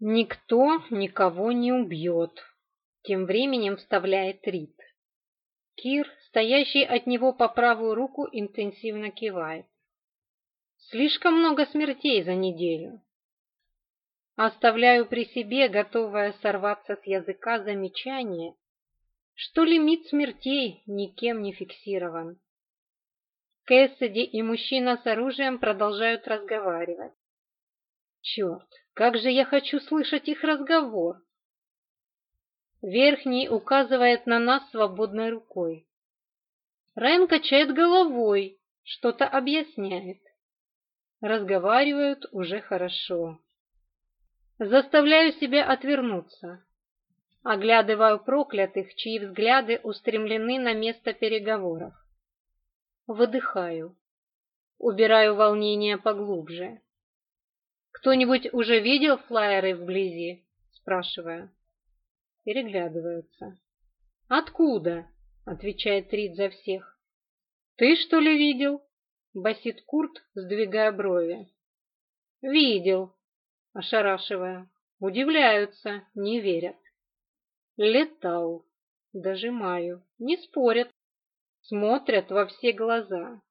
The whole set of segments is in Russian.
«Никто никого не убьет», — тем временем вставляет Рид. Кир, стоящий от него по правую руку, интенсивно кивает. «Слишком много смертей за неделю». Оставляю при себе, готовая сорваться с языка замечание, что лимит смертей никем не фиксирован. Кэссиди и мужчина с оружием продолжают разговаривать. Черт, как же я хочу слышать их разговор!» Верхний указывает на нас свободной рукой. Райан качает головой, что-то объясняет. Разговаривают уже хорошо. Заставляю себя отвернуться. Оглядываю проклятых, чьи взгляды устремлены на место переговоров. Выдыхаю. Убираю волнение поглубже. «Кто-нибудь уже видел флайеры вблизи?» Спрашиваю. Переглядываются. «Откуда?» — отвечает Рид за всех. «Ты, что ли, видел?» — басит Курт, сдвигая брови. «Видел», — ошарашивая. Удивляются, не верят. «Летал», — дожимаю, не спорят, смотрят во все глаза.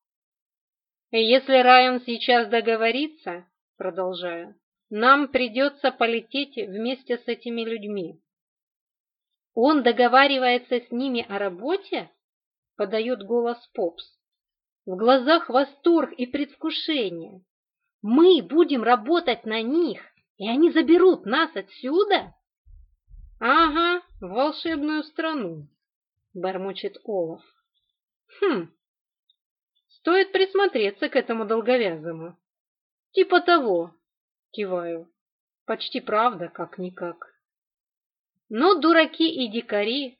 Если Райан сейчас договорится, Продолжаю. нам придется полететь вместе с этими людьми. Он договаривается с ними о работе? Подает голос Попс. В глазах восторг и предвкушение. Мы будем работать на них, и они заберут нас отсюда? Ага, в волшебную страну, бормочет Олаф. Хм, стоит присмотреться к этому долговязому. «Типа того», — киваю. «Почти правда, как-никак». Но дураки и дикари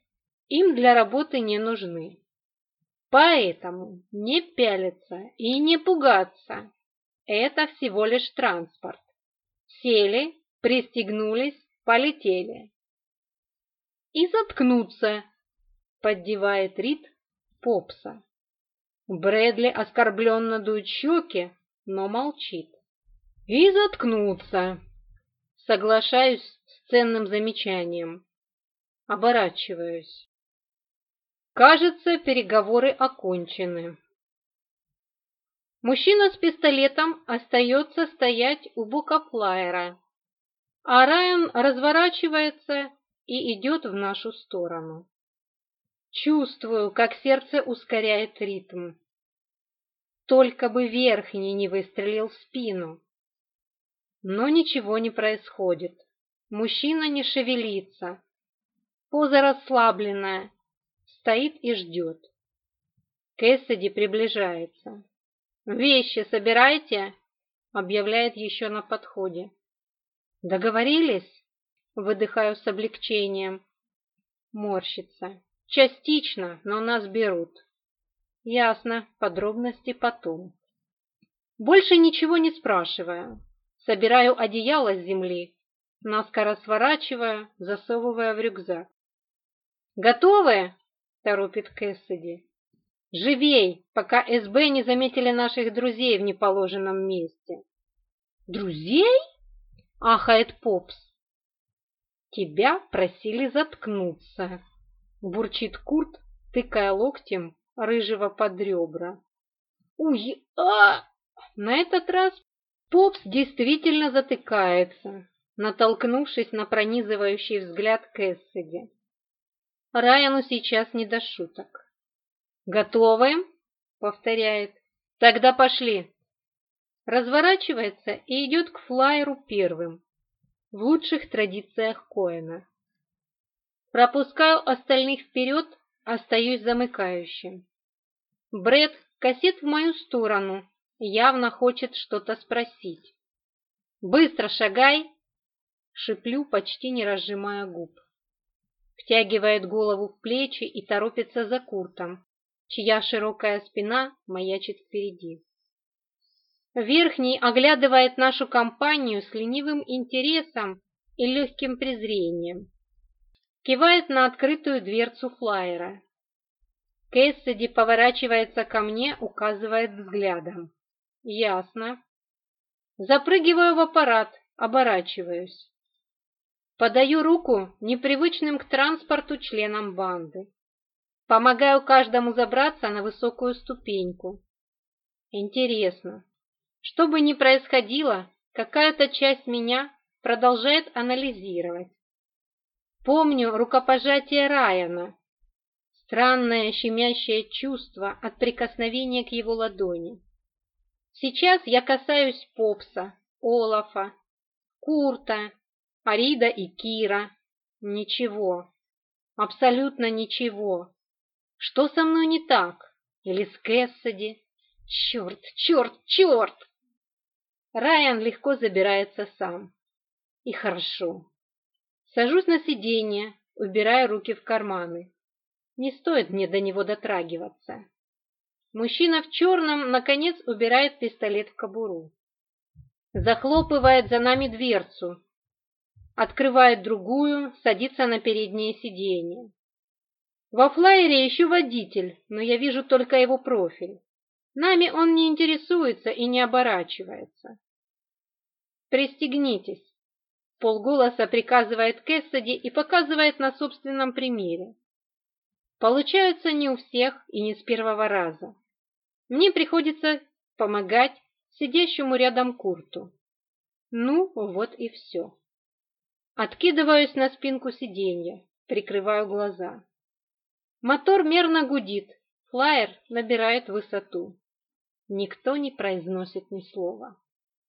им для работы не нужны. Поэтому не пялиться и не пугаться. Это всего лишь транспорт. Сели, пристегнулись, полетели. И заткнуться, поддевает Рид Попса. Брэдли оскорбленно дует щеки, но молчит. И заткнуться. Соглашаюсь с ценным замечанием. Оборачиваюсь. Кажется, переговоры окончены. Мужчина с пистолетом остается стоять у бока флайера, а Райан разворачивается и идет в нашу сторону. Чувствую, как сердце ускоряет ритм. Только бы верхний не выстрелил в спину. Но ничего не происходит. Мужчина не шевелится. Поза расслабленная. Стоит и ждет. Кэссиди приближается. «Вещи собирайте!» — объявляет еще на подходе. «Договорились?» — выдыхаю с облегчением. Морщится. «Частично, но нас берут». «Ясно, подробности потом». Больше ничего не спрашиваю собираю одеяло с земли, наскоро сворачивая, засовывая в рюкзак. «Готовы?» – торопит Кэссиди. «Живей, пока СБ не заметили наших друзей в неположенном месте». «Друзей?» – ахает Попс. «Тебя просили заткнуться», – бурчит Курт, тыкая локтем рыжего под ребра. «Уй, а!» На этот раз Попс действительно затыкается, натолкнувшись на пронизывающий взгляд Кэссиди. Райану сейчас не до шуток. «Готовы?» — повторяет. «Тогда пошли!» Разворачивается и идет к флайеру первым, в лучших традициях Коэна. Пропускаю остальных вперед, остаюсь замыкающим. Бред косит в мою сторону, явно хочет что-то спросить. «Быстро шагай!» — шиплю, почти не разжимая губ. Втягивает голову в плечи и торопится за Куртом, чья широкая спина маячит впереди. Верхний оглядывает нашу компанию с ленивым интересом и легким презрением. Кивает на открытую дверцу флайера. Кэссиди поворачивается ко мне, указывает взглядом. Ясно. Запрыгиваю в аппарат, оборачиваюсь. Подаю руку непривычным к транспорту членам банды. Помогаю каждому забраться на высокую ступеньку. Интересно, что бы ни происходило, какая-то часть меня продолжает анализировать. Помню рукопожатие Райана, странное щемящее чувство от прикосновения к его ладони. Сейчас я касаюсь Попса, Олафа, Курта, Арида и Кира. Ничего. Абсолютно ничего. Что со мной не так? Или с Кэссиди? Черт, черт, черт! Райан легко забирается сам. И хорошо. Сажусь на сиденье, убирая руки в карманы. Не стоит мне до него дотрагиваться. Мужчина в черном, наконец, убирает пистолет в кобуру. Захлопывает за нами дверцу. Открывает другую, садится на переднее сиденье. Во флайере еще водитель, но я вижу только его профиль. Нами он не интересуется и не оборачивается. «Пристегнитесь», — полголоса приказывает Кэссиди и показывает на собственном примере. Получается не у всех и не с первого раза. Мне приходится помогать сидящему рядом Курту. Ну, вот и все. Откидываюсь на спинку сиденья, прикрываю глаза. Мотор мерно гудит, флайер набирает высоту. Никто не произносит ни слова.